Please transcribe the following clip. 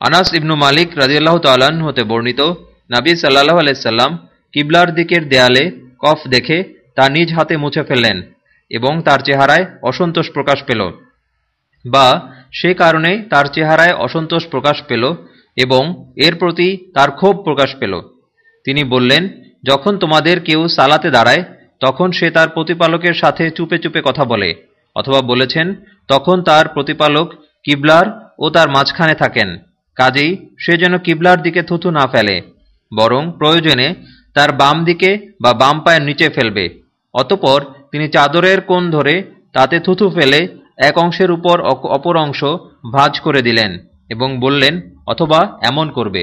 আনাস ইবনু মালিক রাজিয়াল্লাহ তাল্লাহ্ন হতে বর্ণিত, নাবী সাল্লাহ আলাইসাল্লাম কিবলার দিকের দেয়ালে কফ দেখে তা নিজ হাতে মুছে ফেললেন এবং তার চেহারায় অসন্তোষ প্রকাশ পেল বা সে কারণে তার চেহারায় অসন্তোষ প্রকাশ পেল এবং এর প্রতি তার ক্ষোভ প্রকাশ পেল। তিনি বললেন, যখন তোমাদের কেউ সালাতে দাঁড়ায়, তখন সে তার প্রতিপালকের সাথে চুপে চুপে কথা বলে অথবা বলেছেন, তখন তার প্রতিপালক কিবলার ও তার মাঝখানে থাকেন। কাজেই সে যেন কিবলার দিকে থুথু না ফেলে, বরং প্রয়োজনে তার বাম দিকে বা বাম পায়ের নিচে ফেলবে। অতপর তিনি চাদরের কোণ ধরে তাতে থুথু ফেলে এক অংশের উপর অপর অংশ ভাঁজ করে দিলেন এবং বললেন, অথবা এমন করবে।